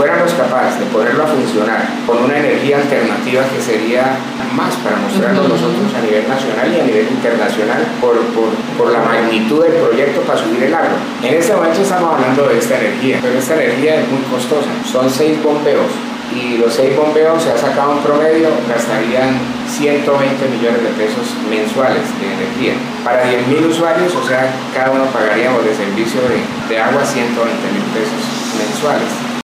fuéramos capaces de ponerlo a funcionar con una energía alternativa que sería más para mostrarlo nosotros a nivel nacional y a nivel internacional por, por, por, la magnitud del proyecto para subir el agua. En este momento estamos hablando de esta energía, pero esta energía es muy costosa. Son seis bombeos y los seis bombeos se ha sacado un promedio, gastarían 120 millones de pesos mensuales de energía. Para 10.000 usuarios, o sea, cada uno pagaríamos de servicio de, de agua 120 mil pesos mensuales.